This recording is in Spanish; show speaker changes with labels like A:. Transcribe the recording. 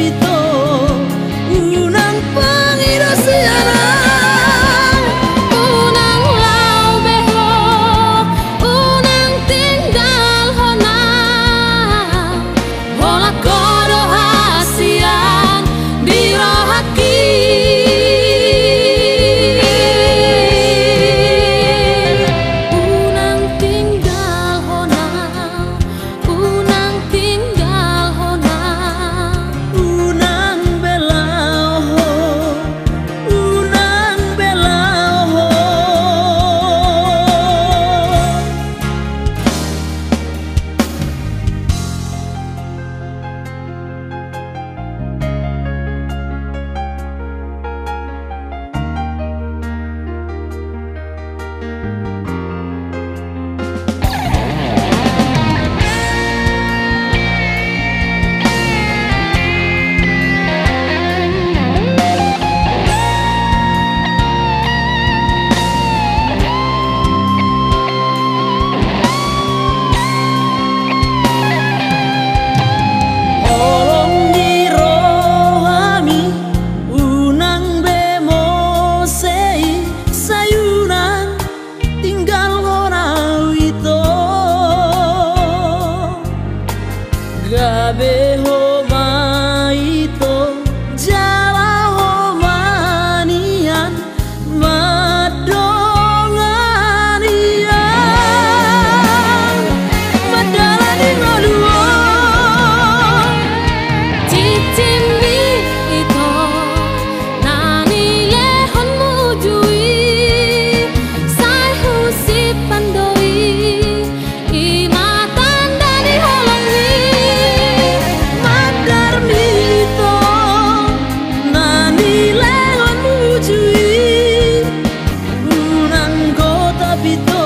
A: hábitos. hábito